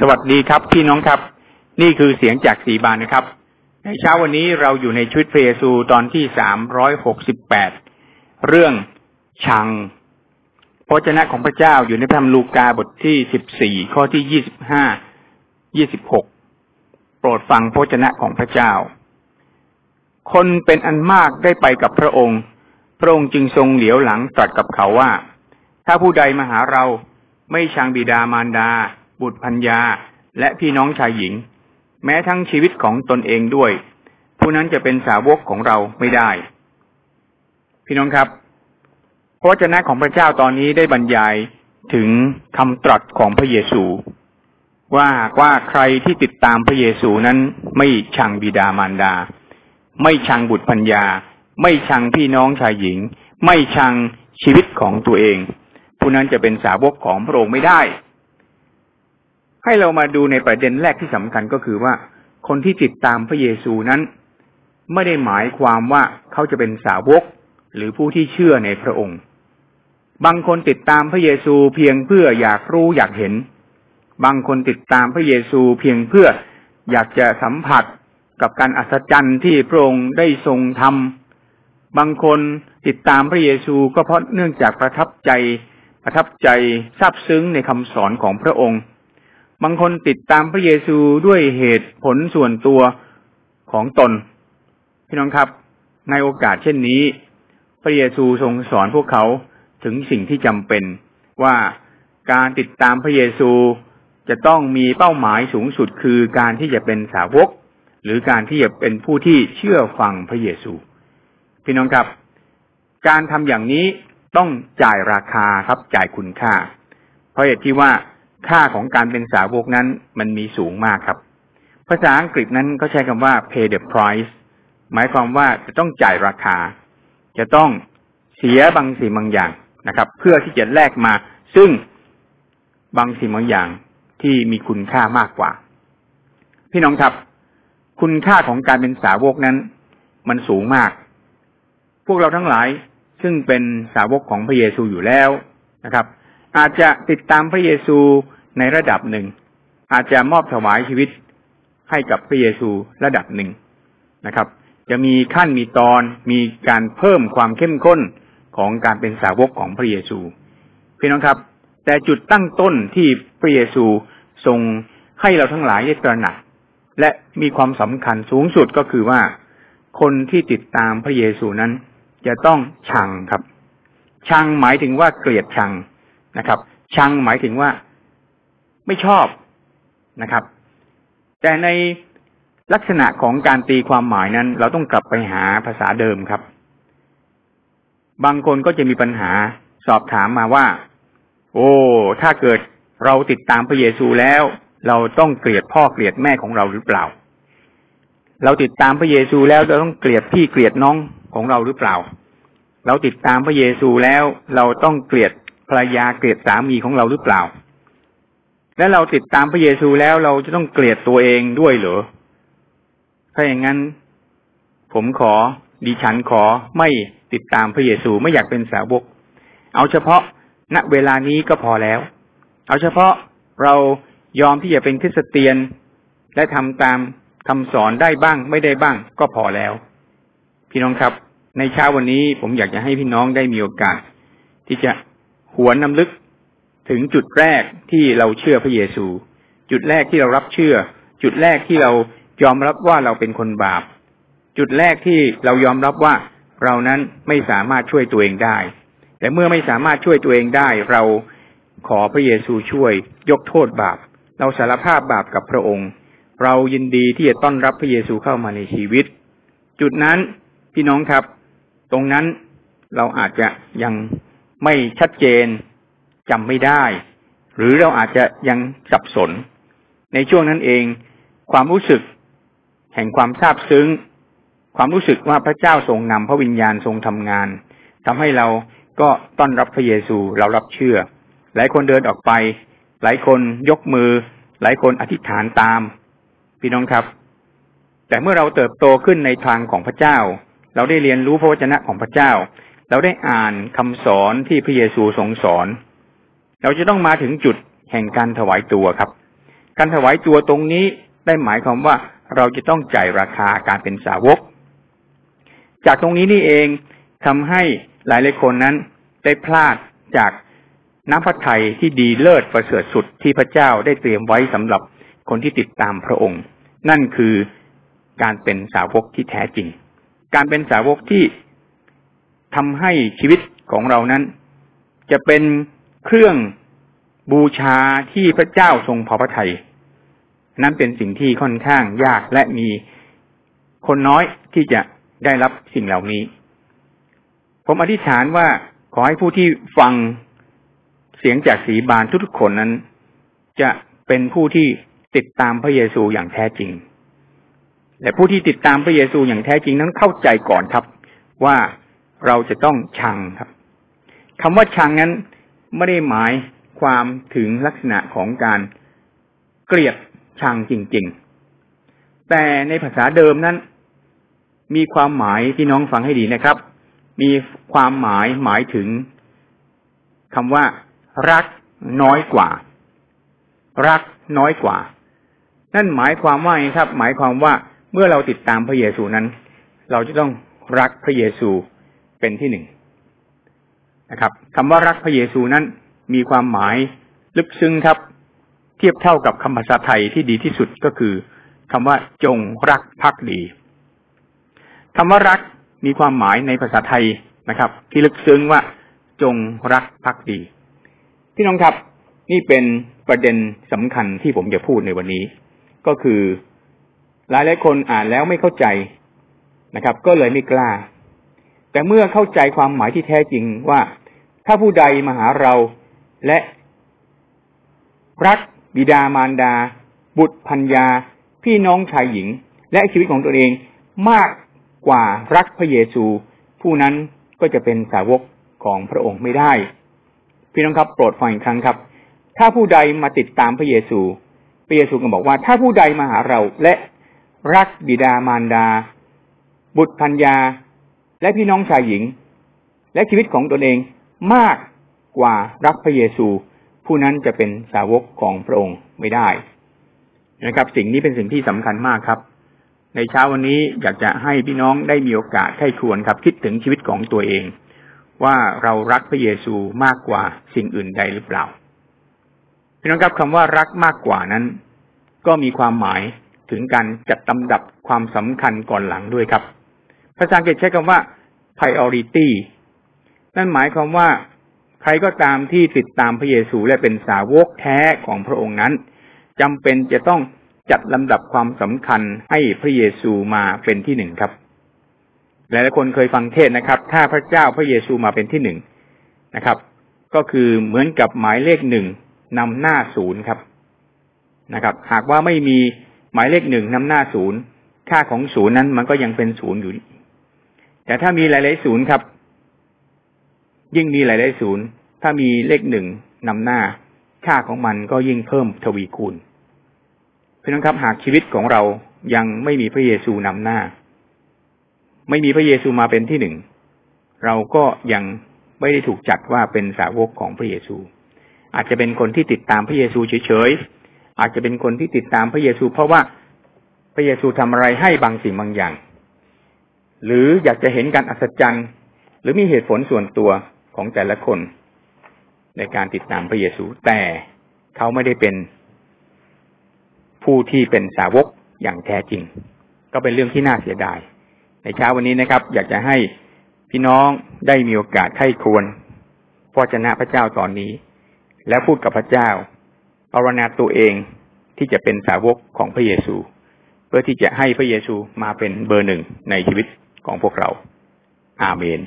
สวัสดีครับพี่น้องครับ นี่คือเสียงจากสีบานนะครับ ในเช้าวันนี้เราอยู่ในชุดพระเยซูตอนที่สามร้อยหกสิบแปดเรื่องชังพระเจ้าของพระเจ้าอยู่ในพระธรรมลูกาบทที่สิบสี่ข้อที่ยี่สิบห้ายี่สิบหกโปรดฟังพระเจ้าของพระเจ้า คนเป็นอันมากได้ไปกับพระองค์ พระองค์จึงทรงเหลียวหลังตรัสกับเขาว่า ถ้าผู้ใดมาหาเราไม่ชังบิดามารดา บุตรพัญญา และพี่น้องชายหญิง แม้ทั้งชีวิตของตนเองด้วย ผู้นั้นจะเป็นสาวกของเราไม่ได้ พี่น้องครับ พระเจ้าของพระเจ้าตอนนี้ได้บรรยายถึงคำตรัสของพระเยซู ว่าว่าใครที่ติดตามพระเยซูนั้นไม่ชังบิดามารดา ไม่ชังบุตรพัญญา ไม่ชังพี่น้องชายหญิง ไม่ชังชีวิตของตัวเอง ผู้นั้นจะเป็นสาวกของพระองค์ไม่ได้ ให้เรามาดูในประเด็นแรกที่สำคัญก็คือว่า คนที่ติดตามพระเยซูนั้น ไม่ได้หมายความว่าเขาจะเป็นสาวก หรือผู้ที่เชื่อในพระองค์ บางคนติดตามพระเยซูเพียงเพื่ออยากรู้อยากเห็น บางคนติดตามพระเยซูเพียงเพื่ออยากจะสัมผัสกับการอัศจรรย์ที่พระองค์ได้ทรงทำบางคนติดตามพระเยซูก็เพราะเนื่องจากประทับใจประทับใจซาบซึ้งในคำสอนของพระองค์ บางคนติดตามพระเยซูด้วยเหตุผลส่วนตัวของตน พี่น้องครับ ในโอกาสเช่นนี้ พระเยซูทรงสอนพวกเขาถึงสิ่งที่จำเป็น ว่าการติดตามพระเยซูจะต้องมีเป้าหมายสูงสุดคือการที่จะเป็นสาวก หรือการที่จะเป็นผู้ที่เชื่อฟังพระเยซู พี่น้องครับ การทำอย่างนี้ต้องจ่ายราคาครับจ่ายคุณค่า เพราะเหตุที่ว่า ค่าของการเป็นสาวกนั้นมันมีสูงมากครับ ภาษาอังกฤษนั้นก็ใช้คำว่า pay the price หมายความว่าจะต้องจ่ายราคา จะต้องเสียบางสิ่งบางอย่างนะครับ เพื่อที่จะแลกมา ซึ่งบางสิ่งบางอย่างที่มีคุณค่ามากกว่า พี่น้องครับ คุณค่าของการเป็นสาวกนั้น มันสูงมาก พวกเราทั้งหลายซึ่งเป็นสาวกของพระเยซูอยู่แล้วนะครับ อาจจะติดตามพระเยซู ในระดับหนึ่ง อาจจะมอบถวายชีวิตให้กับพระเยซูระดับหนึ่งนะครับ จะมีขั้นมีตอนมีการเพิ่มความเข้มข้นของการเป็นสาวกของพระเยซูพี่น้องครับ แต่จุดตั้งต้นที่พระเยซูทรงให้เราทั้งหลายได้ตระหนัก และมีความสำคัญสูงสุดก็คือว่า คนที่ติดตามพระเยซูนั้น จะต้องชังครับ ชังหมายถึงว่าเกลียดชังนะครับ ชังหมายถึงว่า ไม่ชอบนะครับ แต่ในลักษณะของการตีความหมายนั้น เราต้องกลับไปหาภาษาเดิมครับ บางคนก็จะมีปัญหาสอบถามมาว่า โอ้ ถ้าเกิดเราติดตามพระเยซูแล้ว เราต้องเกลียดพ่อเกลียดแม่ของเราหรือเปล่า เราติดตามพระเยซูแล้วเราต้องเกลียดพี่เกลียดน้องของเราหรือเปล่า เราติดตามพระเยซูแล้ว เราต้องเกลียดภรรยาเกลียดสามีของเราหรือเปล่า และเราติดตามพระเยซูแล้วเราจะต้องเกลียดตัวเองด้วยเหรอ ถ้าอย่างนั้น ผมขอดิฉันขอไม่ติดตามพระเยซูไม่อยากเป็นสาวก เอาเฉพาะณเวลานี้ก็พอแล้ว เอาเฉพาะเรายอมที่จะเป็นคริสเตียน และทำตามคำสอนได้บ้างไม่ได้บ้างก็พอแล้ว พี่น้องครับ ในเช้าวันนี้ผมอยากจะให้พี่น้องได้มีโอกาส ที่จะหวนนำลึก ถึงจุดแรกที่เราเชื่อพระเยซู จุดแรกที่เรารับเชื่อ จุดแรกที่เรายอมรับว่าเราเป็นคนบาป จุดแรกที่เรายอมรับว่าเรานั้นไม่สามารถช่วยตัวเองได้ แต่เมื่อไม่สามารถช่วยตัวเองได้ เราขอพระเยซูช่วย ยกโทษบาป เราสารภาพบาปกับพระองค์ เรายินดีที่จะต้อนรับพระเยซูเข้ามาในชีวิต จุดนั้นพี่น้องครับ ตรงนั้นเราอาจจะยังไม่ชัดเจน จำไม่ได้ หรือเราอาจจะยังสับสน ในช่วงนั้นเอง ความรู้สึก แห่งความซาบซึ้ง ความรู้สึกว่าพระเจ้าทรงนำพระวิญญาณทรงทำงานทำให้เราก็ต้อนรับพระเยซูเรารับเชื่อ หลายคนเดินออกไป หลายคนยกมือ หลายคนอธิษฐานตาม พี่น้องครับ แต่เมื่อเราเติบโตขึ้นในทางของพระเจ้า เราได้เรียนรู้พระวจนะของพระเจ้า เราได้อ่านคำสอนที่พระเยซูทรงสอน เราจะต้องมาถึงจุดแห่งการถวายตัวครับ การถวายตัวตรงนี้ได้หมายความว่าเราจะต้องจ่ายราคาการเป็นสาวก จากตรงนี้นี่เองทำให้หลายหลายคนนั้นได้พลาดจากน้ำพระทัยที่ดีเลิศประเสริฐสุดที่พระเจ้าได้เตรียมไว้สำหรับคนที่ติดตามพระองค์ นั่นคือการเป็นสาวกที่แท้จริง การเป็นสาวกที่ทำให้ชีวิตของเรานั้น จะเป็น เครื่องบูชาที่พระเจ้าทรงพอพระทัยนั้นเป็นสิ่งที่ค่อนข้างยากและมีคนน้อยที่จะได้รับสิ่งเหล่านี้ ผมอธิษฐานว่าขอให้ผู้ที่ฟังเสียงจากสีบานทุกๆคนนั้น จะเป็นผู้ที่ติดตามพระเยซูอย่างแท้จริง และผู้ที่ติดตามพระเยซูอย่างแท้จริงนั้นเข้าใจก่อนครับ ว่าเราจะต้องชังครับคำว่าชังนั้น ไม่ได้หมายความถึงลักษณะของการเกลียดชังจริง ๆ แต่ในภาษาเดิมนั้น มีความหมายที่น้องฟังให้ดีนะครับ มีความหมายหมายถึงคำว่า รักน้อยกว่า รักน้อยกว่า นั่นหมายความว่าไงครับ หมายความว่าเมื่อเราติดตามพระเยซูนั้น เราจะต้องรักพระเยซูเป็นที่หนึ่ง นะครับคำว่ารักพระเยซูนั้นมีความหมายลึกซึ้งครับ เทียบเท่ากับคำภาษาไทยที่ดีที่สุดก็คือคำว่าจงรักภักดีคำว่ารักมีความหมายในภาษาไทยนะครับ ที่ลึกซึ้งว่า จงรักภักดีพี่น้องครับ นี่เป็นประเด็นสำคัญที่ผมจะพูดในวันนี้ ก็คือ หลายหลายคนอ่านแล้วไม่เข้าใจนะครับ ก็เลยไม่กล้า แต่เมื่อเข้าใจความหมายที่แท้จริงว่า ถ้าผู้ใดมาหาเราและรักบิดามารดา บุตรพัญญา พี่น้องชายหญิง และชีวิตของตัวเองมากกว่ารักพระเยซู ผู้นั้นก็จะเป็นสาวกของพระองค์ไม่ได้ พี่น้องครับโปรดฟังอีกครั้งครับ ถ้าผู้ใดมาติดตามพระเยซู พระเยซูก็บอกว่า ถ้าผู้ใดมาหาเราและรักบิดามารดา บุตรพัญญา และพี่น้องชายหญิง และชีวิตของตนเองมากกว่ารักพระเยซู ผู้นั้นจะเป็นสาวกของพระองค์ไม่ได้นะครับ สิ่งนี้เป็นสิ่งที่สำคัญมากครับ ในเช้าวันนี้อยากจะให้พี่น้องได้มีโอกาสให้ควรครับ คิดถึงชีวิตของตัวเอง ว่าเรารักพระเยซูมากกว่าสิ่งอื่นใดหรือเปล่าพี่น้องครับคำว่ารักมากกว่านั้น ก็มีความหมายถึงการจัดลำดับความสำคัญก่อนหลังด้วยครับ ภาษาอังกฤษใช้คำว่า priority นั่นหมายความว่าใครก็ตามที่ติดตามพระเยซูและเป็นสาวกแท้ของพระองค์นั้นจำเป็นจะต้องจัดลำดับความสำคัญให้พระเยซูมาเป็นที่หนึ่งครับ หลายๆคนเคยฟังเทศนะครับ ถ้าพระเจ้าพระเยซูมาเป็นที่หนึ่งนะครับ ก็คือเหมือนกับหมายเลขหนึ่งนำหน้าศูนย์ครับนะครับ หากว่าไม่มีหมายเลขหนึ่งนำหน้าศูนย์ค่าของศูนย์นั้นมันก็ยังเป็นศูนย์อยู่ แต่ถ้ามีหลาย ๆ ศูนย์ครับ ยิ่งมีหลาย ๆ ศูนย์ ถ้ามีเลขหนึ่งนำหน้า ค่าของมันก็ยิ่งเพิ่มทวีคูณเพื่อนครับ หากชีวิตของเรายังไม่มีพระเยซูนำหน้า ไม่มีพระเยซูมาเป็นที่หนึ่ง เราก็ยังไม่ได้ถูกจัดว่าเป็นสาวกของพระเยซู อาจจะเป็นคนที่ติดตามพระเยซูเฉย ๆ อาจจะเป็นคนที่ติดตามพระเยซู เพราะว่าพระเยซูทำอะไรให้บางสิ่งบางอย่าง หรืออยากจะเห็นการอัศจรรย์ หรือมีเหตุผลส่วนตัวของแต่ละคน ในการติดตามพระเยซู แต่เขาไม่ได้เป็นผู้ที่เป็นสาวกอย่างแท้จริง ก็เป็นเรื่องที่น่าเสียดาย ในเช้าวันนี้นะครับ อยากจะให้พี่น้องได้มีโอกาสไข้ควรพระเจ้าพระเจ้าตอนนี้ แล้วพูดกับพระเจ้าปรณาตัวเองที่จะเป็นสาวกของพระเยซู เพื่อที่จะให้พระเยซูมาเป็นเบอร์หนึ่งในชีวิต ของพวกเรา อาเมน